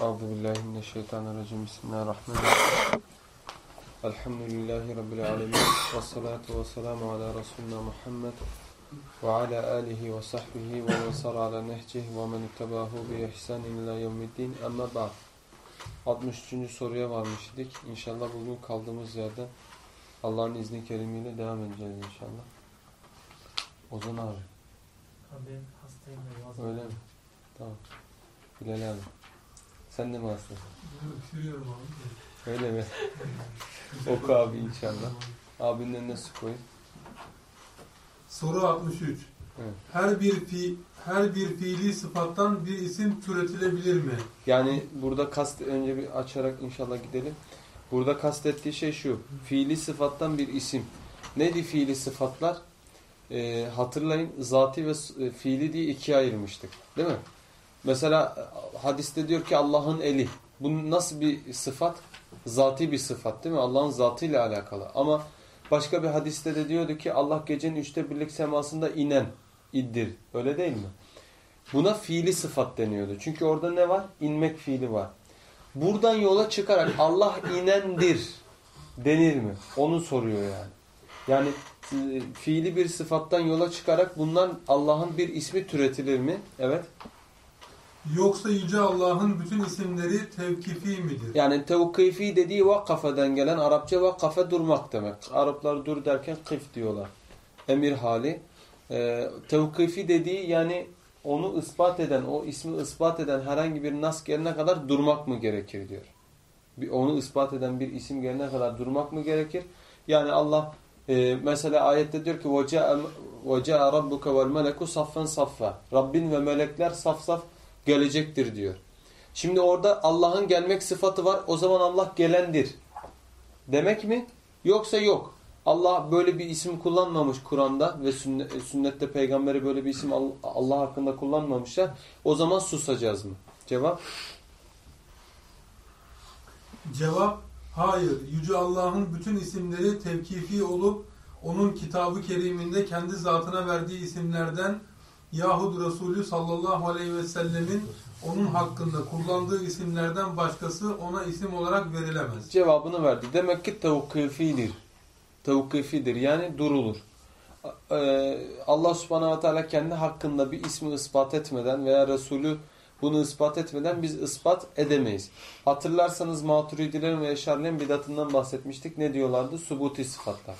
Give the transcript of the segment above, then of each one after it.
Euzu billahi mineşşeytanirracim. Bismillahirrahmanirrahim. Elhamdülillahi rabbil alamin. Ves salatu vesselamu ala resulina Muhammed ve ala alihi ve sahbihi ve men sar ala nehcihi ve men ittabahu bi ihsanin ila yevmiddin. Amma ba'd. 63. soruya varmıştık. İnşallah bugün kaldığımız yerden Allah'ın izni kerimiyle devam edeceğiz inşallah. Ozan abi. Ben hastayım. Öyle mi? Tamam. Bilal abi. Sen de mi hastasın? Öksürüyorum abi. Öyle mi? Oku abi inşallah. Abinin önüne su koy. Soru 63. Evet. Her bir fi her bir fiili sıfattan bir isim türetilebilir mi? Yani burada kast önce bir açarak inşallah gidelim. Burada kastettiği şey şu. Fiili sıfattan bir isim. Neydi fiili sıfatlar? Ee, hatırlayın zati ve e, fiili diye ikiye ayırmıştık. Değil mi? Mesela hadiste diyor ki Allah'ın eli. Bu nasıl bir sıfat? Zati bir sıfat değil mi? Allah'ın zatıyla alakalı. Ama başka bir hadiste de diyordu ki Allah gecenin üçte birlik semasında inen iddir. Öyle değil mi? Buna fiili sıfat deniyordu. Çünkü orada ne var? İnmek fiili var. Buradan yola çıkarak Allah inendir denir mi? Onu soruyor yani. Yani e, fiili bir sıfattan yola çıkarak bundan Allah'ın bir ismi türetilir mi? Evet. Yoksa Yüce Allah'ın bütün isimleri tevkifi midir? Yani tevkifi dediği vakafeden gelen Arapça vakafe durmak demek. Araplar dur derken kıf diyorlar. Emir hali. Ee, tevkifi dediği yani onu ispat eden, o ismi ispat eden herhangi bir nas gelene kadar durmak mı gerekir diyor. Bir, onu ispat eden bir isim gelene kadar durmak mı gerekir? Yani Allah e, mesela ayette diyor ki وَجَاءَ رَبُّكَ وَالْمَلَكُ صَفًّا صَفًّا Rabbin ve melekler saf saf gelecektir diyor. Şimdi orada Allah'ın gelmek sıfatı var. O zaman Allah gelendir. Demek mi? Yoksa yok. Allah böyle bir isim kullanmamış Kur'an'da ve sünnet, sünnette peygamberi böyle bir isim Allah hakkında kullanmamışlar. O zaman susacağız mı? Cevap? Cevap hayır. Yüce Allah'ın bütün isimleri tevkifi olup onun kitabı keriminde kendi zatına verdiği isimlerden yahut Resulü sallallahu aleyhi ve sellemin onun hakkında kullandığı isimlerden başkası ona isim olarak verilemez. Cevabını verdi. Demek ki tevkifidir. Tevkifidir. Yani durulur. Ee, Allah subhanahu teala kendi hakkında bir ismi ispat etmeden veya Resulü bunu ispat etmeden biz ispat edemeyiz. Hatırlarsanız maturidilerin ve eşarilerin bidatından bahsetmiştik. Ne diyorlardı? Subuti sıfatlar.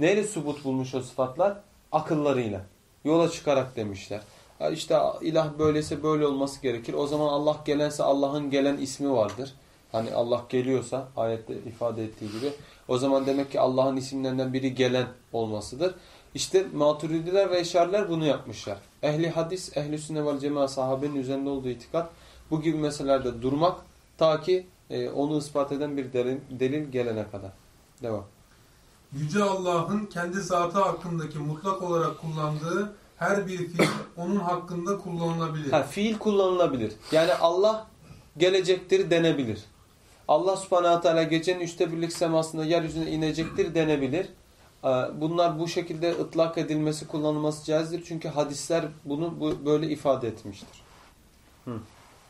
Neyle subut bulmuş o sıfatlar? Akıllarıyla. Yola çıkarak demişler. İşte ilah böylese böyle olması gerekir. O zaman Allah gelense Allah'ın gelen ismi vardır. Hani Allah geliyorsa ayette ifade ettiği gibi. O zaman demek ki Allah'ın isimlerinden biri gelen olmasıdır. İşte maturidiler ve eşariler bunu yapmışlar. Ehli hadis, ehli sünne vel cemaat sahabenin üzerinde olduğu itikat bu gibi meselelerde durmak ta ki e, onu ispat eden bir delil, delil gelene kadar. Devam. Yüce Allah'ın kendi zatı hakkındaki mutlak olarak kullandığı her bir fiil onun hakkında kullanılabilir. Ha, fiil kullanılabilir. Yani Allah gelecektir denebilir. Allah subhanahu teala gecenin üçte birlik semasında yeryüzüne inecektir denebilir. Ee, Bunlar bu şekilde ıtlak edilmesi, kullanılması caizdir. Çünkü hadisler bunu bu, böyle ifade etmiştir.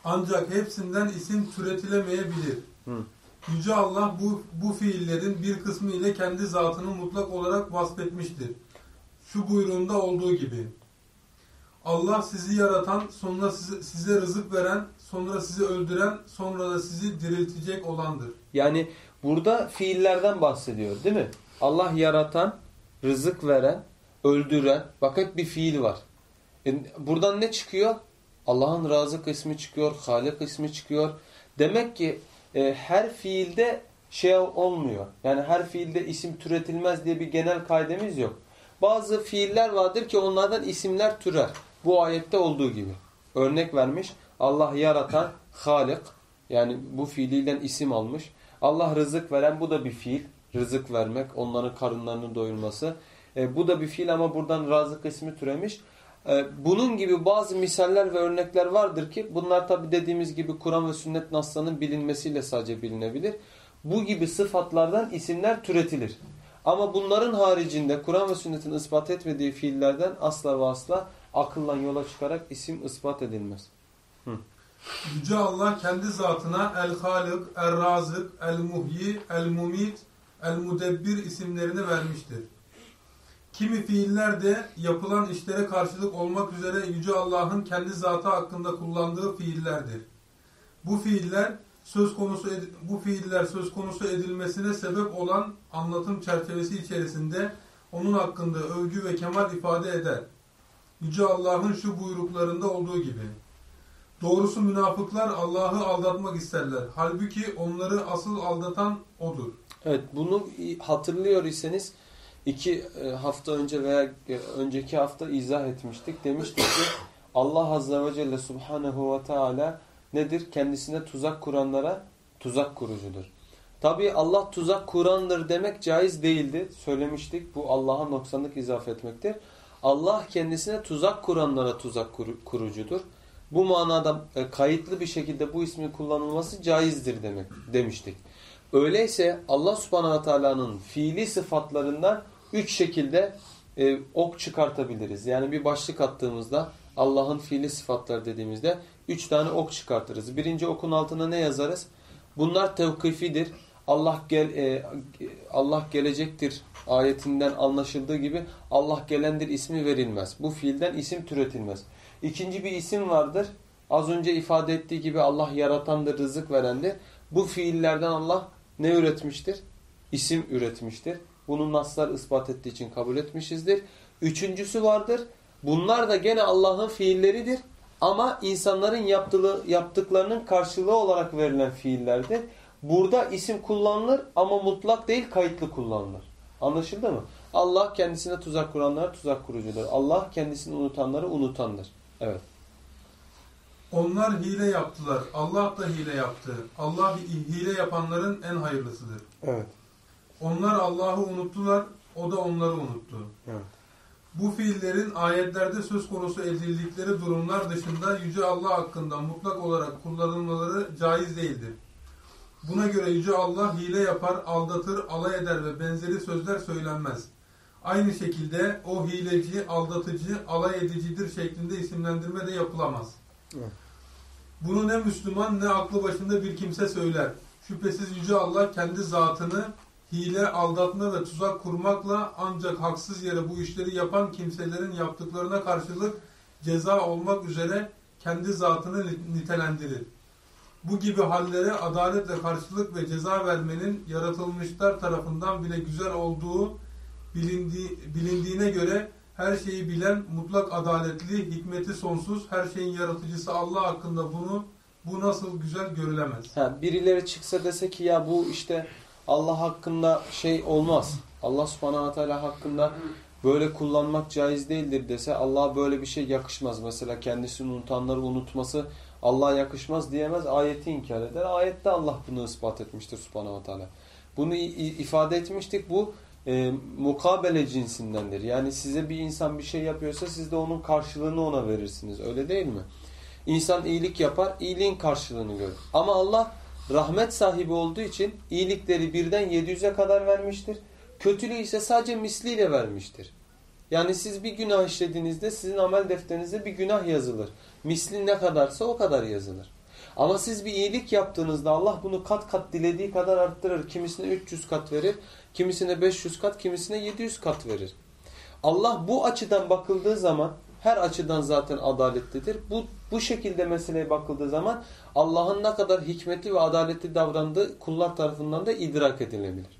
Ancak hepsinden isim türetilemeyebilir. Hı. Yüce Allah bu, bu fiillerin bir kısmı ile kendi zatını mutlak olarak vasfetmiştir. Şu buyruğunda olduğu gibi. Allah sizi yaratan, sonra size, size rızık veren, sonra sizi öldüren, sonra da sizi diriltecek olandır. Yani burada fiillerden bahsediyor değil mi? Allah yaratan, rızık veren, öldüren. Bak hep bir fiil var. E, buradan ne çıkıyor? Allah'ın razık ismi çıkıyor, Halik ismi çıkıyor. Demek ki e, her fiilde şey olmuyor. Yani her fiilde isim türetilmez diye bir genel kaidemiz yok. Bazı fiiller vardır ki onlardan isimler türer. Bu ayette olduğu gibi. Örnek vermiş. Allah yaratan, Halik yani bu fiiliyle isim almış. Allah rızık veren bu da bir fiil. Rızık vermek, onların karınlarını doyurması. E, bu da bir fiil ama buradan razık ismi türemiş. E, bunun gibi bazı misaller ve örnekler vardır ki bunlar tabi dediğimiz gibi Kur'an ve sünnet naslarının bilinmesiyle sadece bilinebilir. Bu gibi sıfatlardan isimler türetilir. Ama bunların haricinde Kur'an ve sünnetin ispat etmediği fiillerden asla ve asla akıllan yola çıkarak isim ispat edilmez. Yüce Allah kendi zatına El-Halık, El-Razık, El-Muhyi, El-Mumit, El-Mudebbir isimlerini vermiştir. Kimi fiiller de yapılan işlere karşılık olmak üzere Yüce Allah'ın kendi zatı hakkında kullandığı fiillerdir. Bu fiiller söz konusu bu fiiller söz konusu edilmesine sebep olan anlatım çerçevesi içerisinde onun hakkında övgü ve kemal ifade eder. Yüce Allah'ın şu buyruklarında olduğu gibi. Doğrusu münafıklar Allah'ı aldatmak isterler. Halbuki onları asıl aldatan O'dur. Evet bunu hatırlıyor iseniz iki e, hafta önce veya e, önceki hafta izah etmiştik. Demiştik ki Allah Azze ve Celle Subhanahu ve Teala nedir? Kendisine tuzak kuranlara tuzak kurucudur. Tabi Allah tuzak kurandır demek caiz değildi. Söylemiştik. Bu Allah'a noksanlık izafe etmektir. Allah kendisine tuzak kuranlara tuzak kurucudur. Bu manada e, kayıtlı bir şekilde bu ismin kullanılması caizdir demek demiştik. Öyleyse Allah subhanahu teala'nın fiili sıfatlarından üç şekilde e, ok çıkartabiliriz. Yani bir başlık attığımızda Allah'ın fiili sıfatları dediğimizde üç tane ok çıkartırız. Birinci okun altına ne yazarız? Bunlar tevkifidir. Allah gel e, Allah gelecektir ayetinden anlaşıldığı gibi Allah gelendir ismi verilmez. Bu fiilden isim türetilmez. İkinci bir isim vardır. Az önce ifade ettiği gibi Allah yaratandır, rızık verendir. Bu fiillerden Allah ne üretmiştir? İsim üretmiştir. Bunu naslar ispat ettiği için kabul etmişizdir. Üçüncüsü vardır. Bunlar da gene Allah'ın fiilleridir. Ama insanların yaptığı, yaptıklarının karşılığı olarak verilen fiillerdir. Burada isim kullanılır ama mutlak değil kayıtlı kullanılır. Anlaşıldı mı? Allah kendisine tuzak kuranlara tuzak kurucudur. Allah kendisini unutanları unutandır. Evet. Onlar hile yaptılar. Allah da hile yaptı. Allah hile yapanların en hayırlısıdır. Evet. Onlar Allah'ı unuttular. O da onları unuttu. Evet. Bu fiillerin ayetlerde söz konusu edildikleri durumlar dışında Yüce Allah hakkında mutlak olarak kullanılmaları caiz değildir. Buna göre Yüce Allah hile yapar, aldatır, alay eder ve benzeri sözler söylenmez. Aynı şekilde o hileci, aldatıcı, alay edicidir şeklinde isimlendirme de yapılamaz. Evet. Bunu ne Müslüman ne aklı başında bir kimse söyler. Şüphesiz Yüce Allah kendi zatını hile, aldatma ve tuzak kurmakla ancak haksız yere bu işleri yapan kimselerin yaptıklarına karşılık ceza olmak üzere kendi zatını nitelendirir. Bu gibi hallere adaletle karşılık ve ceza vermenin yaratılmışlar tarafından bile güzel olduğu bilindiği, bilindiğine göre her şeyi bilen, mutlak adaletli, hikmeti sonsuz, her şeyin yaratıcısı Allah hakkında bunu bu nasıl güzel görülemez. Ha, birileri çıksa dese ki ya bu işte Allah hakkında şey olmaz. Allah subhanahu teala hakkında böyle kullanmak caiz değildir dese Allah'a böyle bir şey yakışmaz. Mesela kendisini unutanları unutması Allah'a yakışmaz diyemez. Ayeti inkar eder. Ayette Allah bunu ispat etmiştir subhanahu teala. Bunu ifade etmiştik. Bu e, mukabele cinsindendir. Yani size bir insan bir şey yapıyorsa siz de onun karşılığını ona verirsiniz. Öyle değil mi? İnsan iyilik yapar, iyiliğin karşılığını görür. Ama Allah rahmet sahibi olduğu için iyilikleri birden 700'e kadar vermiştir. Kötülüğü ise sadece misliyle vermiştir. Yani siz bir günah işlediğinizde sizin amel defterinizde bir günah yazılır. Misli ne kadarsa o kadar yazılır. Ama siz bir iyilik yaptığınızda Allah bunu kat kat dilediği kadar arttırır. Kimisine 300 kat verir, kimisine 500 kat, kimisine 700 kat verir. Allah bu açıdan bakıldığı zaman her açıdan zaten adaletlidir. Bu, bu şekilde meseleye bakıldığı zaman Allah'ın ne kadar hikmetli ve adaletli davrandığı kullar tarafından da idrak edilebilir.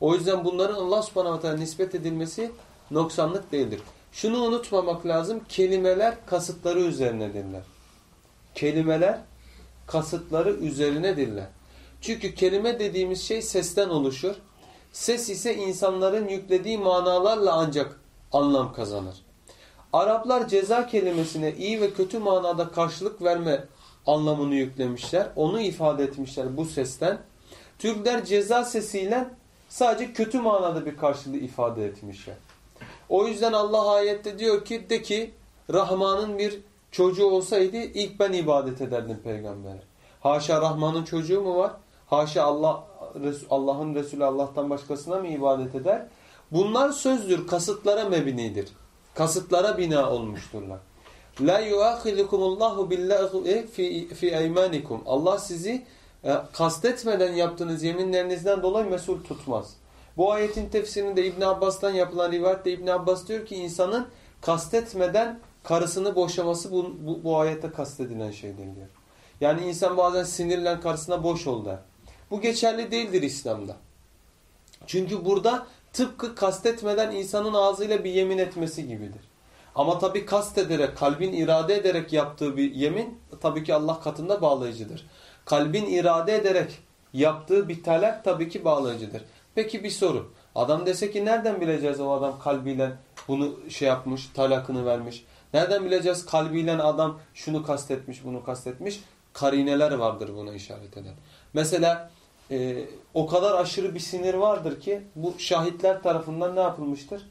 O yüzden bunların Allah subhanahu teala nispet edilmesi noksanlık değildir. Şunu unutmamak lazım. Kelimeler kasıtları üzerinedirler. Kelimeler kasıtları üzerinedirler. Çünkü kelime dediğimiz şey sesten oluşur. Ses ise insanların yüklediği manalarla ancak anlam kazanır. Araplar ceza kelimesine iyi ve kötü manada karşılık verme anlamını yüklemişler. Onu ifade etmişler bu sesten. Türkler ceza sesiyle sadece kötü manada bir karşılığı ifade etmişler. O yüzden Allah ayette diyor ki de ki Rahman'ın bir çocuğu olsaydı ilk ben ibadet ederdim peygambere. Haşa Rahman'ın çocuğu mu var? Haşa Allah Allah'ın Resulü Allah'tan başkasına mı ibadet eder? Bunlar sözdür, kasıtlara mebnidir. Kasıtlara bina olmuşturlar. La yuahidukumullahu billahi fi fi eymanikum. Allah sizi e, kastetmeden yaptığınız yeminlerinizden dolayı mesul tutmaz. Bu ayetin tefsirinde İbn Abbas'tan yapılan rivayette İbn Abbas diyor ki insanın kastetmeden karısını boşaması bu, bu, bu ayette kastedilen şeydir diyor. Yani insan bazen sinirlen karısına boş ol. Bu geçerli değildir İslam'da. Çünkü burada tıpkı kastetmeden insanın ağzıyla bir yemin etmesi gibidir. Ama tabi kastederek, kalbin irade ederek yaptığı bir yemin tabii ki Allah katında bağlayıcıdır. Kalbin irade ederek yaptığı bir talak tabii ki bağlayıcıdır. Peki bir soru. Adam dese ki nereden bileceğiz o adam kalbiyle bunu şey yapmış, talakını vermiş. Nereden bileceğiz kalbiyle adam şunu kastetmiş, bunu kastetmiş. Karineler vardır buna işaret eden. Mesela e, o kadar aşırı bir sinir vardır ki bu şahitler tarafından ne yapılmıştır?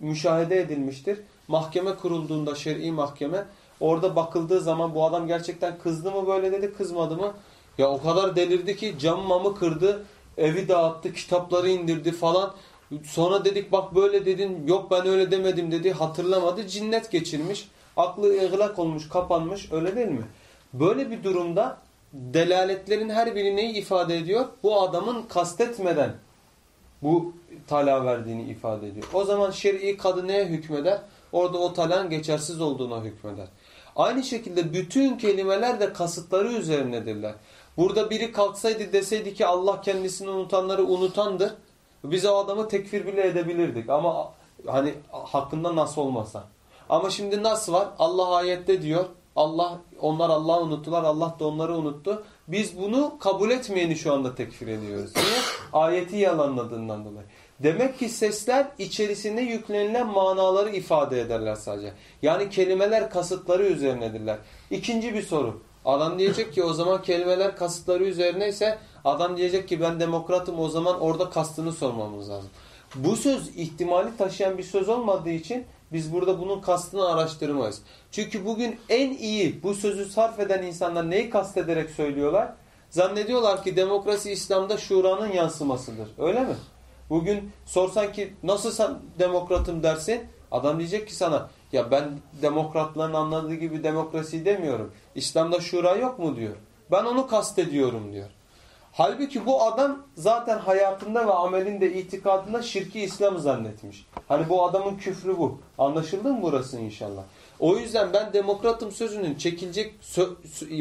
Müşahede edilmiştir. Mahkeme kurulduğunda şer'i mahkeme orada bakıldığı zaman bu adam gerçekten kızdı mı böyle dedi kızmadı mı? Ya o kadar delirdi ki camımı kırdı, evi dağıttı, kitapları indirdi falan. Sonra dedik bak böyle dedin yok ben öyle demedim dedi hatırlamadı cinnet geçirmiş. Aklı ıglak olmuş kapanmış öyle değil mi? Böyle bir durumda delaletlerin her biri neyi ifade ediyor? Bu adamın kastetmeden bu tala verdiğini ifade ediyor. O zaman şer'i kadı neye hükmeder? Orada o talan geçersiz olduğuna hükmeder. Aynı şekilde bütün kelimeler de kasıtları üzerinedirler. Burada biri kalksaydı deseydi ki Allah kendisini unutanları unutandır. Biz o adamı tekfir bile edebilirdik. Ama hani hakkında nasıl olmasa. Ama şimdi nasıl var? Allah ayette diyor. Allah onlar Allah'ı unuttular. Allah da onları unuttu. Biz bunu kabul etmeyeni şu anda tekfir ediyoruz. Niye? Ayeti yalanladığından dolayı. Demek ki sesler içerisinde yüklenilen manaları ifade ederler sadece. Yani kelimeler kasıtları üzerinedirler. İkinci bir soru. Adam diyecek ki o zaman kelimeler kasıtları üzerineyse adam diyecek ki ben demokratım o zaman orada kastını sormamız lazım. Bu söz ihtimali taşıyan bir söz olmadığı için biz burada bunun kastını araştırmayız. Çünkü bugün en iyi bu sözü sarf eden insanlar neyi kastederek söylüyorlar? Zannediyorlar ki demokrasi İslam'da şuranın yansımasıdır. Öyle mi? Bugün sorsan ki nasıl sen demokratım dersin? Adam diyecek ki sana ya ben demokratların anladığı gibi demokrasi demiyorum. İslam'da şura yok mu diyor. Ben onu kastediyorum diyor. Halbuki bu adam zaten hayatında ve amelinde, itikadında şirki İslam zannetmiş. Hani bu adamın küfrü bu. Anlaşıldı mı burası inşallah? O yüzden ben demokratım sözünün çekilecek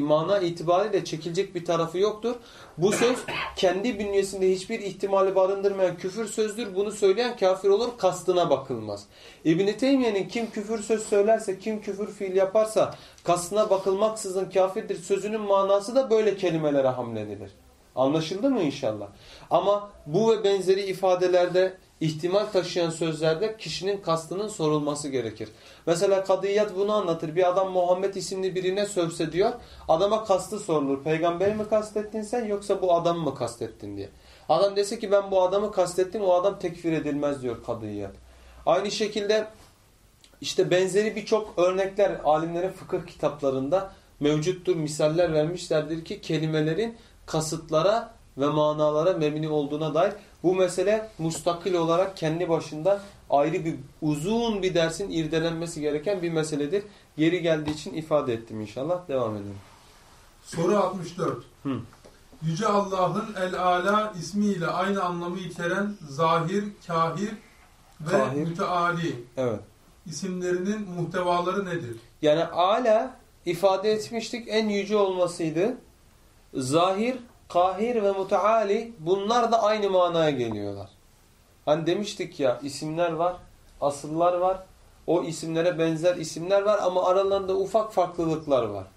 mana itibariyle çekilecek bir tarafı yoktur. Bu söz kendi bünyesinde hiçbir ihtimali barındırmayan küfür sözdür. Bunu söyleyen kafir olur, kastına bakılmaz. İbn-i Teymiye'nin kim küfür söz söylerse, kim küfür fiil yaparsa kastına bakılmaksızın kafirdir sözünün manası da böyle kelimelere hamledilir. Anlaşıldı mı inşallah? Ama bu ve benzeri ifadelerde ihtimal taşıyan sözlerde kişinin kastının sorulması gerekir. Mesela kadıyat bunu anlatır. Bir adam Muhammed isimli birine sövse diyor. Adama kastı sorulur. Peygamberi mi kastettin sen yoksa bu adamı mı kastettin diye. Adam dese ki ben bu adamı kastettim o adam tekfir edilmez diyor kadıyat. Aynı şekilde işte benzeri birçok örnekler alimlerin fıkıh kitaplarında mevcuttur. Misaller vermişlerdir ki kelimelerin kasıtlara ve manalara memni olduğuna dair bu mesele mustakil olarak kendi başında ayrı bir uzun bir dersin irdelenmesi gereken bir meseledir. Yeri geldiği için ifade ettim inşallah. Devam edelim. Soru 64. Hı. Yüce Allah'ın El-Ala ismiyle aynı anlamı içeren zahir, kahir ve kahir. müteali evet. isimlerinin muhtevaları nedir? Yani ala ifade etmiştik en yüce olmasıydı. Zahir, kahir ve muteali bunlar da aynı manaya geliyorlar. Hani demiştik ya isimler var, asıllar var. O isimlere benzer isimler var ama aralarında ufak farklılıklar var.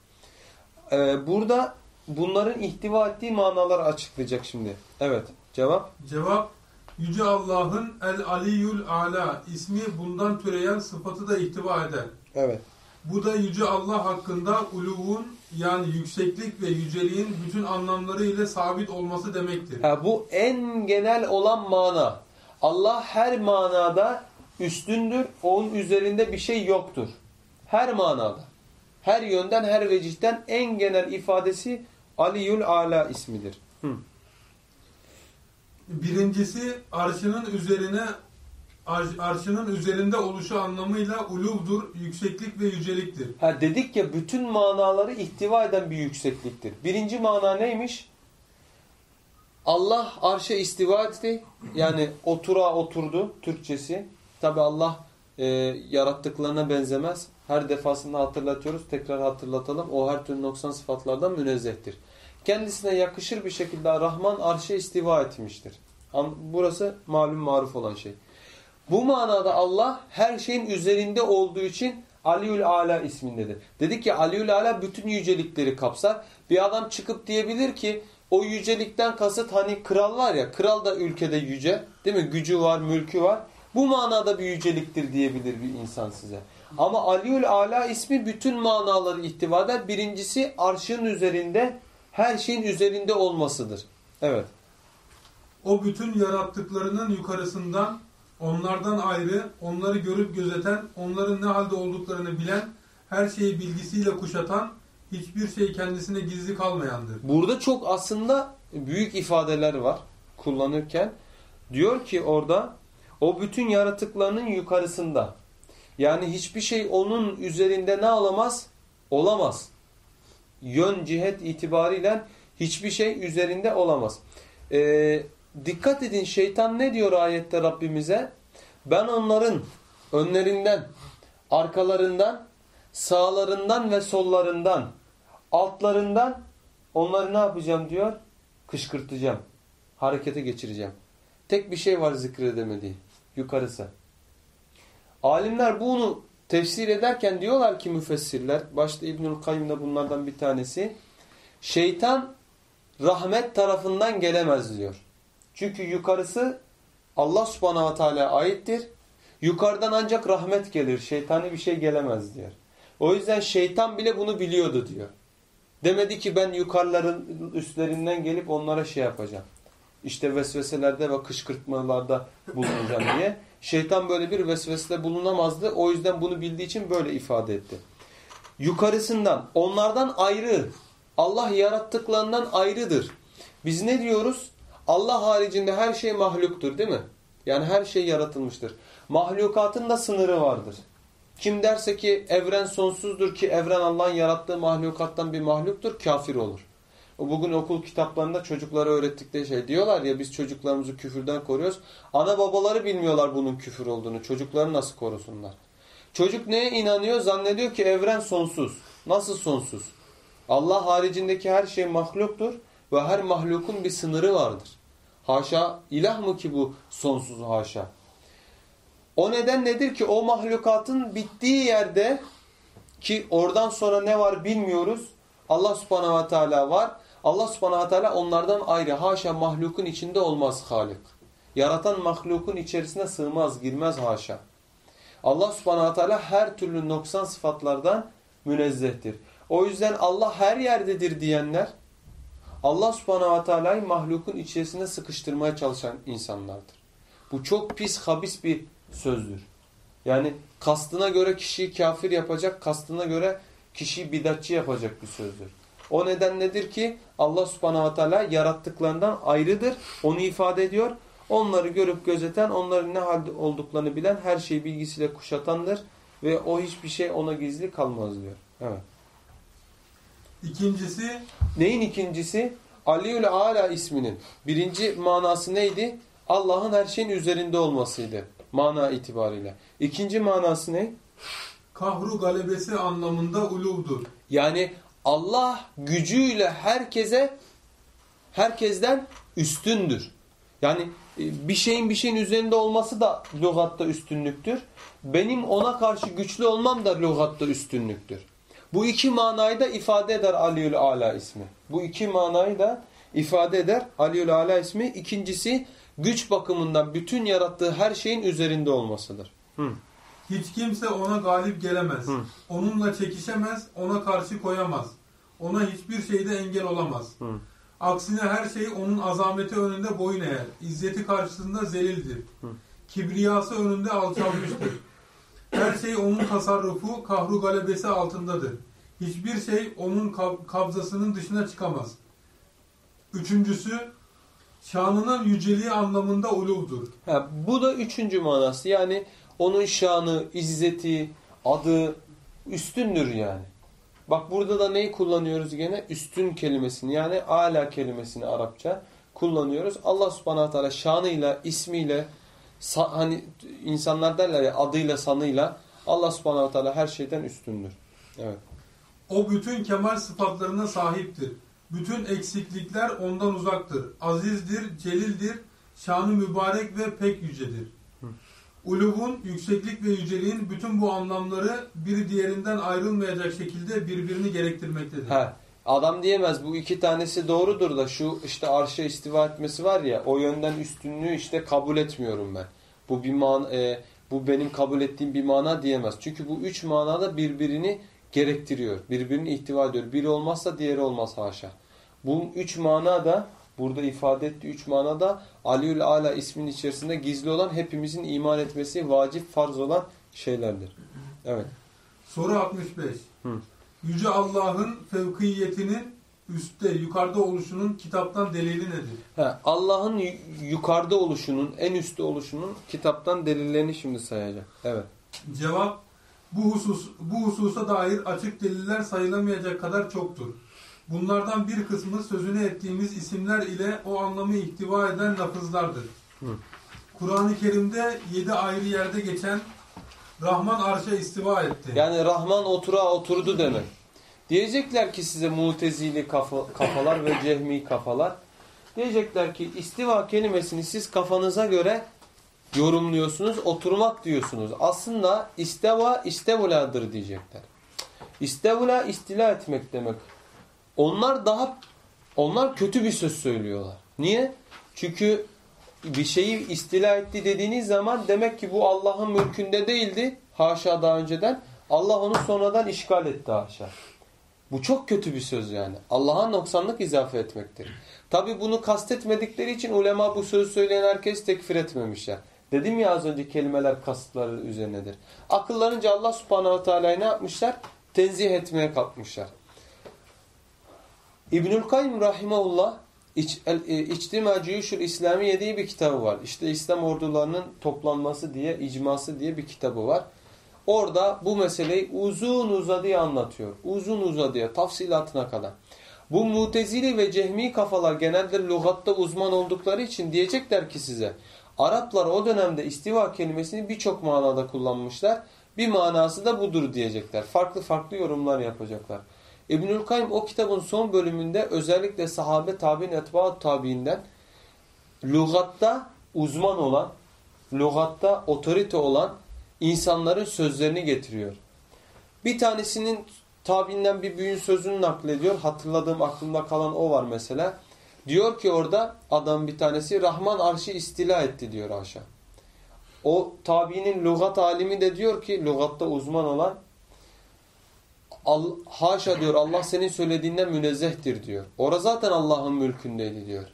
Ee, burada bunların ihtiva ettiği manaları açıklayacak şimdi. Evet. Cevap? Cevap Yüce Allah'ın El Aliyül Ala ismi bundan türeyen sıfatı da ihtiva eder. Evet. Bu da Yüce Allah hakkında uluvun yani yükseklik ve yüceliğin bütün anlamlarıyla sabit olması demektir. Ha, bu en genel olan mana. Allah her manada üstündür. Onun üzerinde bir şey yoktur. Her manada. Her yönden, her vecihten en genel ifadesi Aliyül Ala ismidir. Hı. Birincisi arşının üzerine arşının üzerinde oluşu anlamıyla uluvdur, yükseklik ve yüceliktir. Ha, dedik ya bütün manaları ihtiva eden bir yüksekliktir. Birinci mana neymiş? Allah arşa istiva etti. Yani otura oturdu Türkçesi. Tabi Allah e, yarattıklarına benzemez. Her defasında hatırlatıyoruz. Tekrar hatırlatalım. O her türlü noksan sıfatlardan münezzehtir. Kendisine yakışır bir şekilde Rahman arşa istiva etmiştir. Burası malum maruf olan şey. Bu manada Allah her şeyin üzerinde olduğu için Aliül Ala ismindedir. Dedik ki Aliül Ala bütün yücelikleri kapsar. Bir adam çıkıp diyebilir ki o yücelikten kasıt hani kral var ya kral da ülkede yüce değil mi? Gücü var, mülkü var. Bu manada bir yüceliktir diyebilir bir insan size. Ama Aliül Ala ismi bütün manaları ihtiva eder. Birincisi arşın üzerinde her şeyin üzerinde olmasıdır. Evet. O bütün yarattıklarının yukarısından, onlardan ayrı, onları görüp gözeten, onların ne halde olduklarını bilen, her şeyi bilgisiyle kuşatan, hiçbir şey kendisine gizli kalmayandır. Burada çok aslında büyük ifadeler var kullanırken. Diyor ki orada o bütün yaratıklarının yukarısında. Yani hiçbir şey onun üzerinde ne alamaz? Olamaz. Yön cihet itibariyle hiçbir şey üzerinde olamaz. Ee, dikkat edin şeytan ne diyor ayette Rabbimize? Ben onların önlerinden, arkalarından, sağlarından ve sollarından altlarından onları ne yapacağım diyor? Kışkırtacağım. Harekete geçireceğim. Tek bir şey var zikredemediği. Yukarısı. Alimler bunu tefsir ederken diyorlar ki müfessirler, başta İbnül Kayyum da bunlardan bir tanesi, şeytan rahmet tarafından gelemez diyor. Çünkü yukarısı Allah subhanahu teala aittir. Yukarıdan ancak rahmet gelir. Şeytani bir şey gelemez diyor. O yüzden şeytan bile bunu biliyordu diyor. Demedi ki ben yukarıların üstlerinden gelip onlara şey yapacağım. İşte vesveselerde ve kışkırtmalarda bulunacağım diye. Şeytan böyle bir vesvesede bulunamazdı. O yüzden bunu bildiği için böyle ifade etti. Yukarısından, onlardan ayrı, Allah yarattıklarından ayrıdır. Biz ne diyoruz? Allah haricinde her şey mahluktur değil mi? Yani her şey yaratılmıştır. Mahlukatın da sınırı vardır. Kim derse ki evren sonsuzdur ki evren Allah'ın yarattığı mahlukattan bir mahluktur kafir olur. Bugün okul kitaplarında çocuklara öğrettikleri şey diyorlar ya biz çocuklarımızı küfürden koruyoruz. Ana babaları bilmiyorlar bunun küfür olduğunu. Çocukları nasıl korusunlar? Çocuk neye inanıyor? Zannediyor ki evren sonsuz. Nasıl sonsuz? Allah haricindeki her şey mahluktur ve her mahlukun bir sınırı vardır. Haşa ilah mı ki bu sonsuz haşa? O neden nedir ki o mahlukatın bittiği yerde ki oradan sonra ne var bilmiyoruz. Allah subhanahu ve teala var. Allah subhanahu ve teala onlardan ayrı. Haşa mahlukun içinde olmaz Halik. Yaratan mahlukun içerisine sığmaz, girmez haşa. Allah subhanahu teala her türlü noksan sıfatlardan münezzehtir. O yüzden Allah her yerdedir diyenler Allah subhanahu ve teala'yı mahlukun içerisine sıkıştırmaya çalışan insanlardır. Bu çok pis, habis bir sözdür. Yani kastına göre kişiyi kafir yapacak, kastına göre kişiyi bidatçı yapacak bir sözdür. O neden nedir ki Allah subhanahu ve teala yarattıklarından ayrıdır. Onu ifade ediyor. Onları görüp gözeten, onların ne halde olduklarını bilen, her şeyi bilgisiyle kuşatandır. Ve o hiçbir şey ona gizli kalmaz diyor. Evet. İkincisi Neyin ikincisi? Aliül Ala isminin birinci manası neydi? Allah'ın her şeyin üzerinde olmasıydı. Mana itibariyle. İkinci manası ne? kahru galebesi anlamında uluvdur. Yani Allah gücüyle herkese herkesten üstündür. Yani e, bir şeyin bir şeyin üzerinde olması da lügatta üstünlüktür. Benim ona karşı güçlü olmam da lügatta üstünlüktür. Bu iki manayı da ifade eder Aliül Ala ismi. Bu iki manayı da ifade eder Aliül Ala ismi. İkincisi güç bakımından bütün yarattığı her şeyin üzerinde olmasıdır. Hı. Hiç kimse ona galip gelemez. Hı. Onunla çekişemez, ona karşı koyamaz. Ona hiçbir şeyde engel olamaz. Hı. Aksine her şey onun azameti önünde boyun eğer. İzzeti karşısında zelildir. Hı. Kibriyası önünde alçalmıştır. Her şey onun tasarrufu, kahru galebesi altındadır. Hiçbir şey onun kab- kabzasının dışına çıkamaz. Üçüncüsü, şanının yüceliği anlamında uluvdur. Ha, bu da üçüncü manası. Yani onun şanı, izzeti, adı üstündür yani. Bak burada da neyi kullanıyoruz gene? Üstün kelimesini yani ala kelimesini Arapça kullanıyoruz. Allah subhanahu teala şanıyla, ismiyle hani insanlar derler ya adıyla, sanıyla Allah subhanahu teala her şeyden üstündür. Evet. O bütün kemal sıfatlarına sahiptir. Bütün eksiklikler ondan uzaktır. Azizdir, celildir, şanı mübarek ve pek yücedir. Uluvun, yükseklik ve yüceliğin bütün bu anlamları biri diğerinden ayrılmayacak şekilde birbirini gerektirmektedir. Ha, adam diyemez bu iki tanesi doğrudur da şu işte arşa istiva etmesi var ya o yönden üstünlüğü işte kabul etmiyorum ben. Bu bir man e, bu benim kabul ettiğim bir mana diyemez. Çünkü bu üç manada birbirini gerektiriyor. Birbirini ihtiva ediyor. Biri olmazsa diğeri olmaz haşa. Bu üç mana da burada ifade ettiği üç mana da Aliül Ala ismin içerisinde gizli olan hepimizin iman etmesi vacip farz olan şeylerdir. Evet. Soru 65. Hı. Yüce Allah'ın fevkiyetinin üstte, yukarıda oluşunun kitaptan delili nedir? Allah'ın yu- yukarıda oluşunun, en üstte oluşunun kitaptan delillerini şimdi sayacak. Evet. Cevap bu husus bu hususa dair açık deliller sayılamayacak kadar çoktur. Bunlardan bir kısmı sözünü ettiğimiz isimler ile o anlamı ihtiva eden lafızlardır. Kur'an-ı Kerim'de yedi ayrı yerde geçen Rahman arşa istiva etti. Yani Rahman otura oturdu demek. Diyecekler ki size mutezili kafa, kafalar ve cehmi kafalar. Diyecekler ki istiva kelimesini siz kafanıza göre yorumluyorsunuz, oturmak diyorsunuz. Aslında isteva istevuladır diyecekler. İstevula istila etmek demek. Onlar daha onlar kötü bir söz söylüyorlar. Niye? Çünkü bir şeyi istila etti dediğiniz zaman demek ki bu Allah'ın mülkünde değildi. Haşa daha önceden. Allah onu sonradan işgal etti haşa. Bu çok kötü bir söz yani. Allah'a noksanlık izafe etmektir. Tabi bunu kastetmedikleri için ulema bu sözü söyleyen herkes tekfir etmemişler. Dedim ya az önce kelimeler kasıtları üzerinedir. Akıllarınca Allah subhanahu teala'yı ne yapmışlar? Tenzih etmeye kalkmışlar. İbnül Kayyum Rahimahullah İç, e, İçtima Cüyüşül İslamiye diye bir kitabı var. İşte İslam ordularının toplanması diye, icması diye bir kitabı var. Orada bu meseleyi uzun uzadıya anlatıyor. Uzun uzadıya, tafsilatına kadar. Bu mutezili ve cehmi kafalar genelde lügatta uzman oldukları için diyecekler ki size Araplar o dönemde istiva kelimesini birçok manada kullanmışlar. Bir manası da budur diyecekler. Farklı farklı yorumlar yapacaklar. İbnül Kayyum o kitabın son bölümünde özellikle sahabe tabi'in etbaat tabi'inden lügatta uzman olan, lügatta otorite olan insanların sözlerini getiriyor. Bir tanesinin tabiinden bir büyün sözünü naklediyor. Hatırladığım aklımda kalan o var mesela. Diyor ki orada adam bir tanesi Rahman arşı istila etti diyor aşağı. O tabiinin lügat alimi de diyor ki lügatta uzman olan haşa diyor Allah senin söylediğinden münezzehtir diyor. Orada zaten Allah'ın mülkündeydi diyor.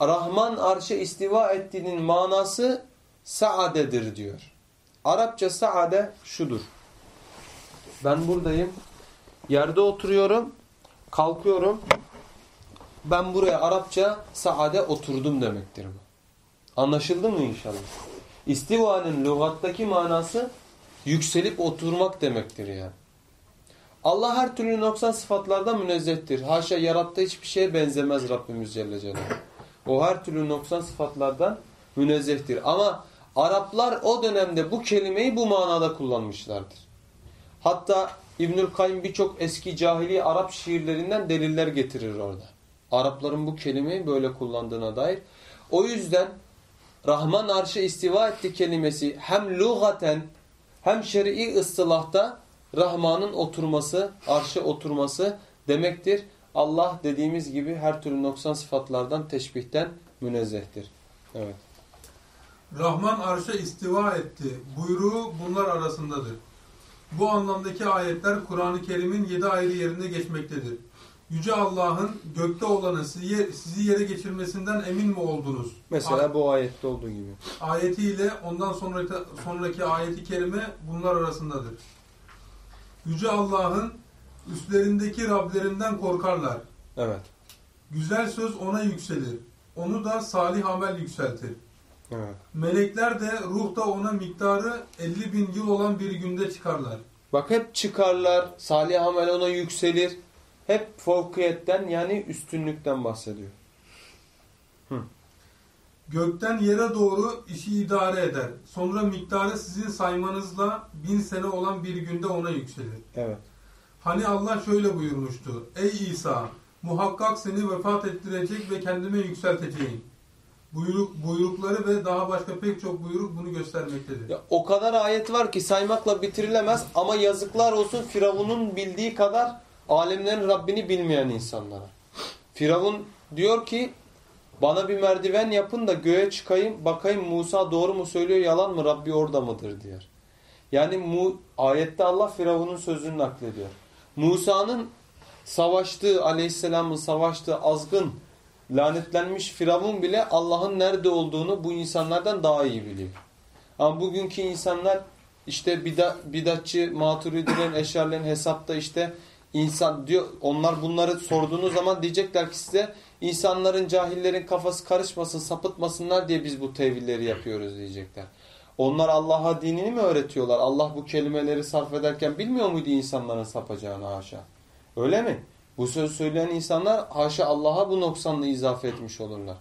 Rahman arşa istiva ettiğinin manası saadedir diyor. Arapça saade şudur. Ben buradayım. Yerde oturuyorum. Kalkıyorum. Ben buraya Arapça saade oturdum demektir bu. Anlaşıldı mı inşallah? İstivanın lügattaki manası yükselip oturmak demektir yani. Allah her türlü noksan sıfatlardan münezzehtir. Haşa yarattığı hiçbir şeye benzemez Rabbimiz Celle Celaluhu. O her türlü noksan sıfatlardan münezzehtir. Ama Araplar o dönemde bu kelimeyi bu manada kullanmışlardır. Hatta İbnül Kayyum birçok eski cahili Arap şiirlerinden deliller getirir orada. Arapların bu kelimeyi böyle kullandığına dair. O yüzden Rahman arşı istiva etti kelimesi hem lugaten hem şer'i ıstılahta Rahman'ın oturması, arşa oturması demektir. Allah dediğimiz gibi her türlü noksan sıfatlardan, teşbihten münezzehtir. Evet. Rahman arşa istiva etti. Buyruğu bunlar arasındadır. Bu anlamdaki ayetler Kur'an-ı Kerim'in yedi ayrı yerinde geçmektedir. Yüce Allah'ın gökte olanı sizi, sizi yere geçirmesinden emin mi oldunuz? Mesela bu ayette olduğu gibi. ayetiyle ondan sonraki, sonraki ayeti kerime bunlar arasındadır. Yüce Allah'ın üstlerindeki Rablerinden korkarlar. Evet. Güzel söz ona yükselir. Onu da salih amel yükseltir. Evet. Melekler de ruh da ona miktarı 50 bin yıl olan bir günde çıkarlar. Bak hep çıkarlar, salih amel ona yükselir. Hep fevkiyetten yani üstünlükten bahsediyor. Gökten yere doğru işi idare eder. Sonra miktarı sizin saymanızla bin sene olan bir günde ona yükselir. Evet. Hani Allah şöyle buyurmuştu. Ey İsa! Muhakkak seni vefat ettirecek ve kendime yükselteceğim. Buyruk, buyrukları ve daha başka pek çok buyruk bunu göstermektedir. Ya, o kadar ayet var ki saymakla bitirilemez ama yazıklar olsun Firavun'un bildiği kadar alemlerin Rabbini bilmeyen insanlara. Firavun diyor ki bana bir merdiven yapın da göğe çıkayım bakayım Musa doğru mu söylüyor yalan mı Rabbi orada mıdır diyor. Yani mu, ayette Allah Firavun'un sözünü naklediyor. Musa'nın savaştığı aleyhisselamın savaştığı azgın lanetlenmiş Firavun bile Allah'ın nerede olduğunu bu insanlardan daha iyi biliyor. Ama bugünkü insanlar işte bida, bidatçı, maturidilerin, eşyarlerin hesapta işte insan diyor onlar bunları sorduğunuz zaman diyecekler ki size insanların cahillerin kafası karışmasın sapıtmasınlar diye biz bu tevilleri yapıyoruz diyecekler. Onlar Allah'a dinini mi öğretiyorlar? Allah bu kelimeleri sarf ederken bilmiyor muydu insanların sapacağını haşa? Öyle mi? Bu söz söyleyen insanlar haşa Allah'a bu noksanlığı izafe etmiş olurlar.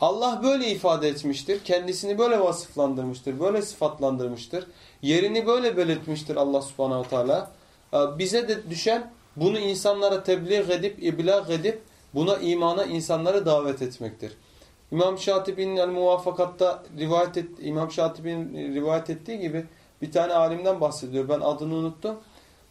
Allah böyle ifade etmiştir. Kendisini böyle vasıflandırmıştır. Böyle sıfatlandırmıştır. Yerini böyle belirtmiştir Allah subhanahu teala. Bize de düşen bunu insanlara tebliğ edip, iblag edip buna imana insanları davet etmektir. İmam Şatibi'nin el-Muvafakat'ta rivayet et, İmam Şatibi'nin rivayet ettiği gibi bir tane alimden bahsediyor. Ben adını unuttum.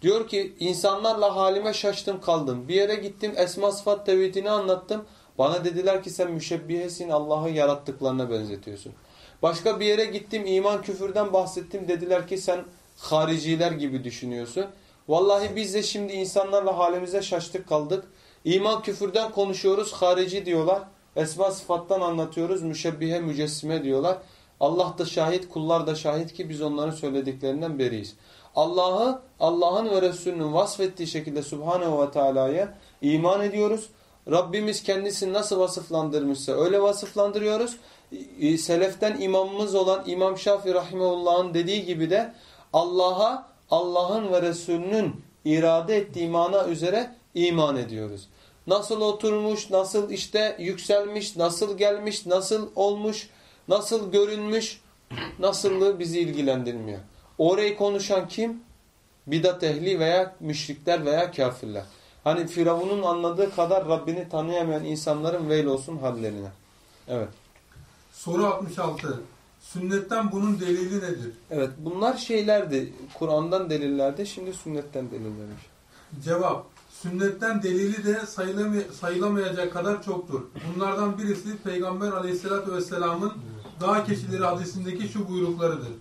Diyor ki insanlarla halime şaştım kaldım. Bir yere gittim esma sıfat tevhidini anlattım. Bana dediler ki sen müşebbihesin Allah'ı yarattıklarına benzetiyorsun. Başka bir yere gittim iman küfürden bahsettim. Dediler ki sen hariciler gibi düşünüyorsun. Vallahi biz de şimdi insanlarla halimize şaştık kaldık. İman küfürden konuşuyoruz harici diyorlar. Esma sıfattan anlatıyoruz müşebbihe mücessime diyorlar. Allah da şahit kullar da şahit ki biz onların söylediklerinden beriyiz. Allah'ı Allah'ın ve Resulünün vasfettiği şekilde Subhanehu ve Teala'ya iman ediyoruz. Rabbimiz kendisini nasıl vasıflandırmışsa öyle vasıflandırıyoruz. Seleften imamımız olan İmam Şafii Rahimehullah'ın dediği gibi de Allah'a Allah'ın ve Resulünün irade ettiği imana üzere iman ediyoruz. Nasıl oturmuş, nasıl işte yükselmiş, nasıl gelmiş, nasıl olmuş, nasıl görünmüş, nasıllığı bizi ilgilendirmiyor. Orayı konuşan kim? Bidat ehli veya müşrikler veya kafirler. Hani Firavun'un anladığı kadar Rabbini tanıyamayan insanların veil olsun hallerine. Evet. Soru 66. Sünnetten bunun delili nedir? Evet bunlar şeylerdi. Kur'an'dan delillerdi. Şimdi sünnetten delillermiş. Cevap. Sünnetten delili de sayılamay sayılamayacak kadar çoktur. Bunlardan birisi Peygamber aleyhissalatü vesselamın dağ keçileri hadisindeki şu buyruklarıdır.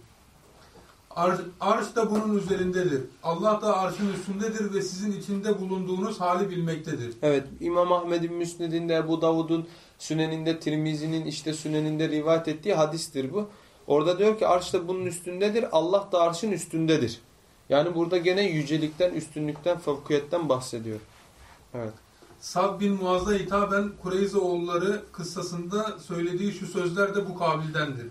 Arş, arş da bunun üzerindedir. Allah da arşın üstündedir ve sizin içinde bulunduğunuz hali bilmektedir. Evet İmam Ahmed'in Müsned'inde, Ebu Davud'un Süneninde, Tirmizi'nin işte Süneninde rivayet ettiği hadistir bu. Orada diyor ki arş da bunun üstündedir. Allah da arşın üstündedir. Yani burada gene yücelikten, üstünlükten, fevkiyetten bahsediyor. Evet. Sad bin Muaz'a hitaben Kureyze oğulları kıssasında söylediği şu sözler de bu kabildendir.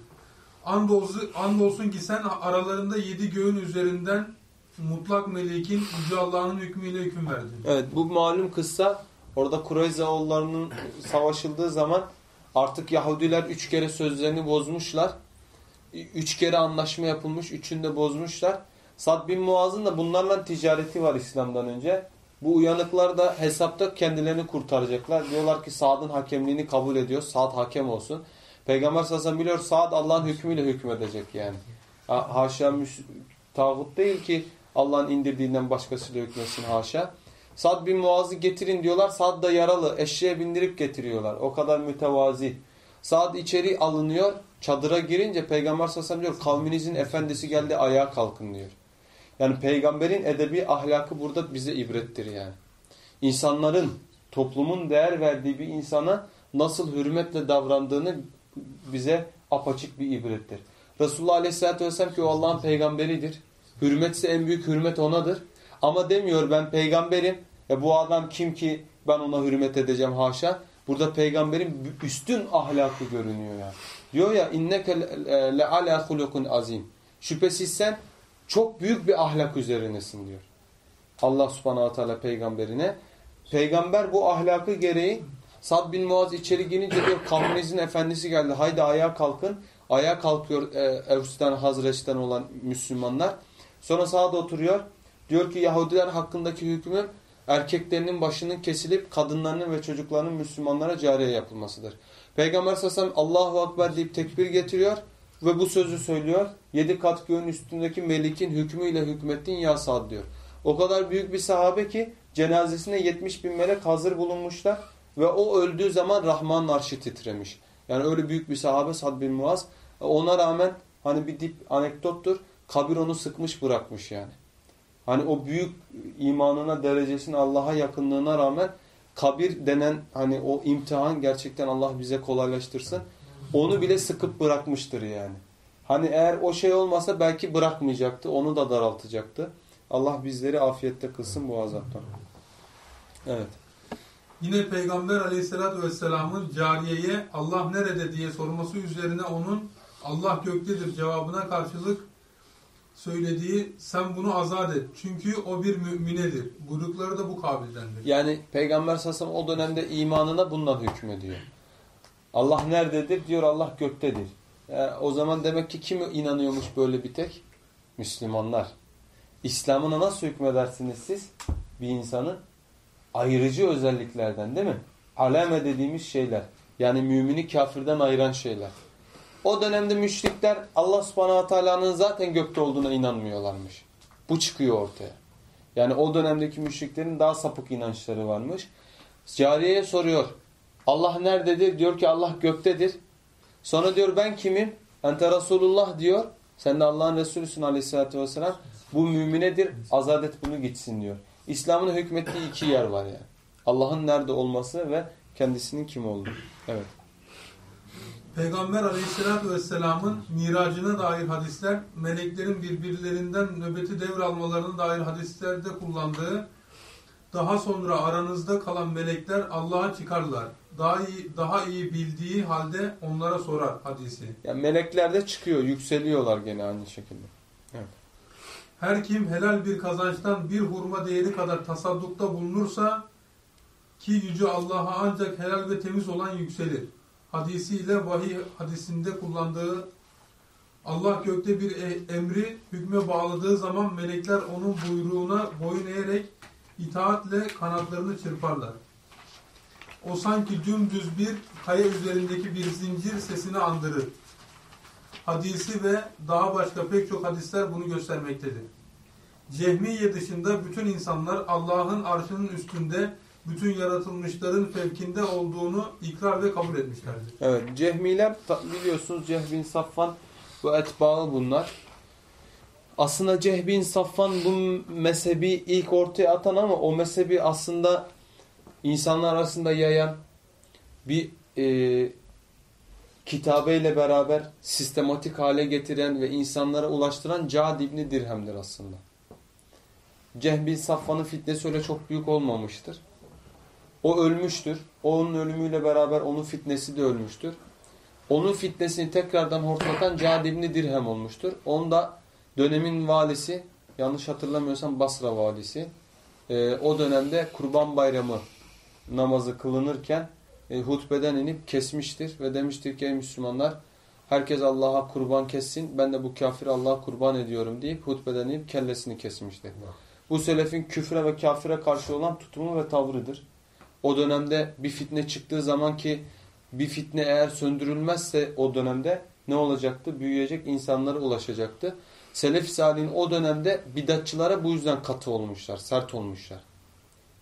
Andolsun, ki sen aralarında yedi göğün üzerinden mutlak melekin Yüce Allah'ın hükmüyle hüküm verdin. Evet bu malum kıssa orada Kureyze oğullarının savaşıldığı zaman artık Yahudiler üç kere sözlerini bozmuşlar. Üç kere anlaşma yapılmış, üçünü bozmuşlar. Sad bin Muaz'ın da bunlarla ticareti var İslam'dan önce. Bu uyanıklar da hesapta kendilerini kurtaracaklar. Diyorlar ki Sad'ın hakemliğini kabul ediyor. Sad hakem olsun. Peygamber sallallahu biliyor Sad Allah'ın hükmüyle hükmedecek yani. Ha, haşa tağut değil ki Allah'ın indirdiğinden başkasıyla hükmetsin haşa. Sad bin Muaz'ı getirin diyorlar. Sad da yaralı. Eşeğe bindirip getiriyorlar. O kadar mütevazi. Saad içeri alınıyor. Çadıra girince Peygamber sallallahu aleyhi ve sellem diyor kavminizin efendisi geldi ayağa kalkın diyor. Yani peygamberin edebi ahlakı burada bize ibrettir yani. İnsanların, toplumun değer verdiği bir insana nasıl hürmetle davrandığını bize apaçık bir ibrettir. Resulullah aleyhissalatü vesselam ki o Allah'ın peygamberidir. Hürmetse en büyük hürmet onadır. Ama demiyor ben peygamberim. E bu adam kim ki ben ona hürmet edeceğim haşa. Burada peygamberin üstün ahlakı görünüyor yani. Diyor ya inneke le ala hulukun azim. Şüphesiz sen çok büyük bir ahlak üzerinesin diyor. Allah subhanahu teala peygamberine. Peygamber bu ahlakı gereği Sad bin Muaz içeri girince diyor kavminizin efendisi geldi. Haydi ayağa kalkın. Ayağa kalkıyor e, Evs'ten Hazreç'ten olan Müslümanlar. Sonra sağda oturuyor. Diyor ki Yahudiler hakkındaki hükmüm erkeklerinin başının kesilip kadınlarının ve çocuklarının Müslümanlara cariye yapılmasıdır. Peygamber sallallahu Allahu Akbar deyip tekbir getiriyor ve bu sözü söylüyor. Yedi kat göğün üstündeki melikin hükmüyle hükmettin ya Sad diyor. O kadar büyük bir sahabe ki cenazesine 70 bin melek hazır bulunmuşlar ve o öldüğü zaman Rahman'ın arşı titremiş. Yani öyle büyük bir sahabe Sad bin Muaz. Ona rağmen hani bir dip anekdottur. Kabir onu sıkmış bırakmış yani. Hani o büyük imanına, derecesine, Allah'a yakınlığına rağmen kabir denen hani o imtihan gerçekten Allah bize kolaylaştırsın. Onu bile sıkıp bırakmıştır yani. Hani eğer o şey olmasa belki bırakmayacaktı. Onu da daraltacaktı. Allah bizleri afiyette kılsın bu azaptan. Evet. Yine Peygamber aleyhissalatü vesselamın cariyeye Allah nerede diye sorması üzerine onun Allah göktedir cevabına karşılık söylediği sen bunu azat et. Çünkü o bir müminedir. Buyrukları da bu kabildendir. Yani Peygamber sasam o dönemde imanına bundan hükmediyor. Allah nerededir? Diyor Allah göktedir. Yani o zaman demek ki kim inanıyormuş böyle bir tek? Müslümanlar. İslam'ına nasıl hükmedersiniz siz? Bir insanın ayırıcı özelliklerden değil mi? Aleme dediğimiz şeyler. Yani mümini kafirden ayıran şeyler. O dönemde müşrikler Allah subhanahu teala'nın zaten gökte olduğuna inanmıyorlarmış. Bu çıkıyor ortaya. Yani o dönemdeki müşriklerin daha sapık inançları varmış. Cariyeye soruyor. Allah nerededir? Diyor ki Allah göktedir. Sonra diyor ben kimim? Ente Resulullah diyor. Sen de Allah'ın Resulüsün aleyhissalatü vesselam. Bu müminedir. Azat et bunu gitsin diyor. İslam'ın hükmettiği iki yer var yani. Allah'ın nerede olması ve kendisinin kim olduğu. Evet. Peygamber aleyhissalatü vesselamın miracına dair hadisler, meleklerin birbirlerinden nöbeti devralmalarına dair hadislerde kullandığı, daha sonra aranızda kalan melekler Allah'a çıkarlar. Daha iyi, daha iyi bildiği halde onlara sorar hadisi. Yani melekler de çıkıyor, yükseliyorlar gene aynı şekilde. Her kim helal bir kazançtan bir hurma değeri kadar tasaddukta bulunursa ki yüce Allah'a ancak helal ve temiz olan yükselir. Hadisiyle vahiy hadisinde kullandığı Allah gökte bir e- emri hükme bağladığı zaman melekler onun buyruğuna boyun eğerek itaatle kanatlarını çırparlar. O sanki dümdüz bir kaya üzerindeki bir zincir sesini andırır. Hadisi ve daha başka pek çok hadisler bunu göstermektedir. Cehmiye dışında bütün insanlar Allah'ın arşının üstünde bütün yaratılmışların fevkinde olduğunu ikrar ve kabul etmişlerdir. Evet, Cehmiler biliyorsunuz Cehbin Safvan bu etbağı bunlar. Aslında Cehbin Safvan bu mezhebi ilk ortaya atan ama o mezhebi aslında insanlar arasında yayan bir e, kitabeyle beraber sistematik hale getiren ve insanlara ulaştıran Cad İbni Dirhem'dir aslında. Cehbin Safvan'ın fitnesi öyle çok büyük olmamıştır. O ölmüştür. Onun ölümüyle beraber onun fitnesi de ölmüştür. Onun fitnesini tekrardan hortlatan Cad İbni Dirhem olmuştur. Onda dönemin valisi, yanlış hatırlamıyorsam Basra valisi, e, o dönemde Kurban Bayramı namazı kılınırken e, hutbeden inip kesmiştir ve demiştir ki ey Müslümanlar herkes Allah'a kurban kessin ben de bu kafir Allah'a kurban ediyorum deyip hutbeden inip kellesini kesmiştir. Bu selefin küfre ve kafire karşı olan tutumu ve tavrıdır. O dönemde bir fitne çıktığı zaman ki bir fitne eğer söndürülmezse o dönemde ne olacaktı? Büyüyecek insanlara ulaşacaktı. Selef-i Salih'in o dönemde bidatçılara bu yüzden katı olmuşlar, sert olmuşlar.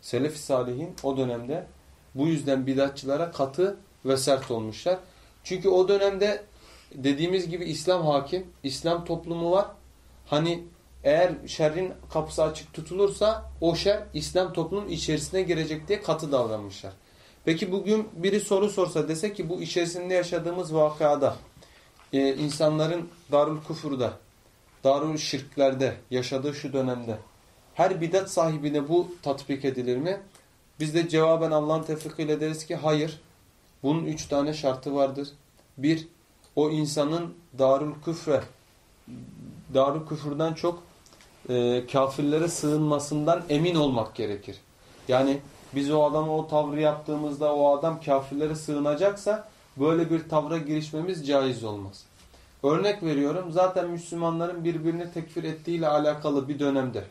Selef-i Salih'in o dönemde bu yüzden bidatçılara katı ve sert olmuşlar. Çünkü o dönemde dediğimiz gibi İslam hakim, İslam toplumu var. Hani eğer şerrin kapısı açık tutulursa o şer İslam toplumunun içerisine girecek diye katı davranmışlar. Peki bugün biri soru sorsa dese ki bu içerisinde yaşadığımız vakada e, insanların darul kufurda, darul şirklerde yaşadığı şu dönemde her bidat sahibine bu tatbik edilir mi? Biz de cevaben Allah'ın tevfikiyle deriz ki hayır. Bunun üç tane şartı vardır. Bir, o insanın darul küfre, darul küfürden çok e, kafirlere sığınmasından emin olmak gerekir. Yani biz o adama o tavrı yaptığımızda o adam kafirlere sığınacaksa böyle bir tavra girişmemiz caiz olmaz. Örnek veriyorum zaten Müslümanların birbirini tekfir ettiğiyle alakalı bir dönemde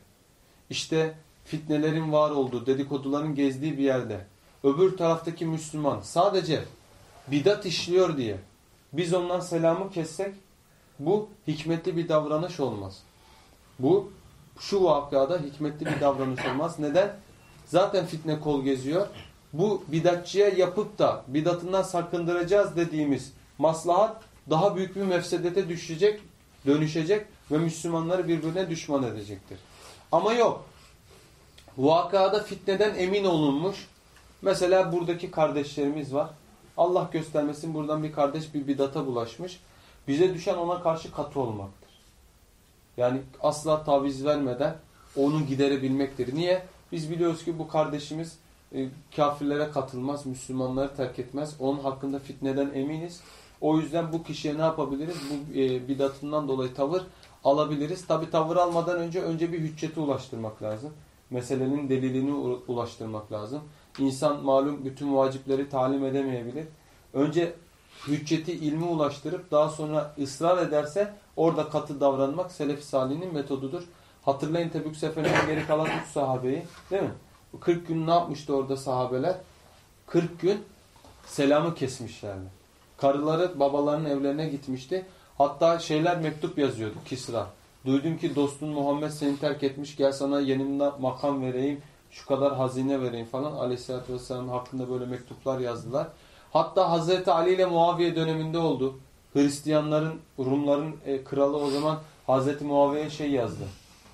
işte fitnelerin var olduğu, dedikoduların gezdiği bir yerde öbür taraftaki Müslüman sadece bidat işliyor diye biz ondan selamı kessek bu hikmetli bir davranış olmaz. Bu şu vakada hikmetli bir davranış olmaz. Neden? Zaten fitne kol geziyor. Bu bidatçıya yapıp da bidatından sakındıracağız dediğimiz maslahat daha büyük bir mefsedete düşecek, dönüşecek ve Müslümanları birbirine düşman edecektir. Ama yok. Vakada fitneden emin olunmuş. Mesela buradaki kardeşlerimiz var. Allah göstermesin buradan bir kardeş bir bidata bulaşmış. Bize düşen ona karşı katı olmaktır. Yani asla taviz vermeden onu giderebilmektir. Niye? Biz biliyoruz ki bu kardeşimiz e, kafirlere katılmaz, Müslümanları terk etmez. Onun hakkında fitneden eminiz. O yüzden bu kişiye ne yapabiliriz? Bu e, bidatından dolayı tavır alabiliriz. Tabi tavır almadan önce önce bir hüccete ulaştırmak lazım. Meselenin delilini ulaştırmak lazım. İnsan malum bütün vacipleri talim edemeyebilir. Önce hücceti ilmi ulaştırıp daha sonra ısrar ederse orada katı davranmak Selef-i Salih'in metodudur. Hatırlayın Tebük Seferinden geri kalan 3 sahabeyi değil mi? 40 gün ne yapmıştı orada sahabeler? 40 gün selamı kesmişlerdi. Karıları babalarının evlerine gitmişti. Hatta şeyler mektup yazıyordu Kisra. Duydum ki dostun Muhammed seni terk etmiş gel sana yenimde makam vereyim şu kadar hazine vereyim falan. Aleyhisselatü Vesselam hakkında böyle mektuplar yazdılar. Hatta Hazreti Ali ile Muaviye döneminde oldu. Hristiyanların, Rumların e, kralı o zaman Hazreti Muaviye şey yazdı.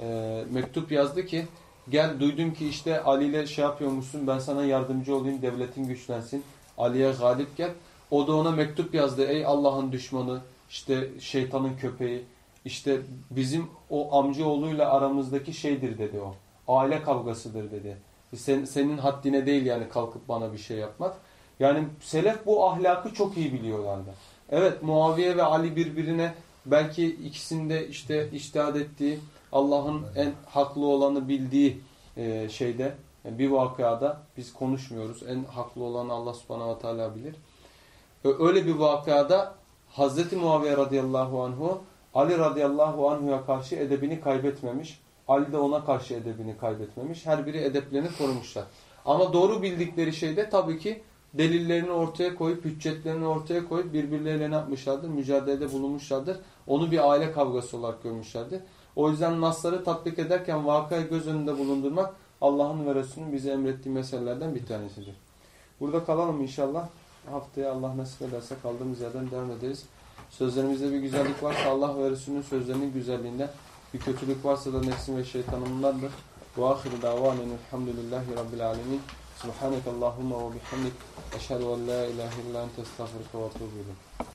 E, mektup yazdı ki gel duydum ki işte Ali ile şey yapıyormuşsun ben sana yardımcı olayım devletin güçlensin. Ali'ye galip gel. O da ona mektup yazdı. Ey Allah'ın düşmanı, işte şeytanın köpeği, işte bizim o amcaoğluyla aramızdaki şeydir dedi o. Aile kavgasıdır dedi. Sen, senin haddine değil yani kalkıp bana bir şey yapmak. Yani selef bu ahlakı çok iyi biliyorlardı. Evet Muaviye ve Ali birbirine belki ikisinde işte iştihad ettiği Allah'ın en haklı olanı bildiği e, şeyde yani bir vakada biz konuşmuyoruz. En haklı olanı Allah subhanahu wa ta'ala bilir. Öyle bir vakada Hazreti Muaviye radıyallahu anhu Ali radıyallahu anhu'ya karşı edebini kaybetmemiş. Ali de ona karşı edebini kaybetmemiş. Her biri edeplerini korumuşlar. Ama doğru bildikleri şey de tabii ki delillerini ortaya koyup, hüccetlerini ortaya koyup birbirleriyle ne yapmışlardır? Mücadelede bulunmuşlardır. Onu bir aile kavgası olarak görmüşlerdir. O yüzden nasları tatbik ederken vakayı göz önünde bulundurmak Allah'ın ve Resulünün bize emrettiği meselelerden bir tanesidir. Burada kalalım inşallah. Haftaya Allah nasip ederse kaldığımız yerden devam ederiz. Sözlerimizde bir güzellik varsa Allah ve Resulünün sözlerinin güzelliğinde, bir kötülük varsa da nefsin ve şeytanımdandır. Ve ahiru davanen elhamdülillahi rabbil alemin. Subhaneke Allahumma ve bihamdik. Eşhedü en la ilahe illa ente estağfurke ve etûbü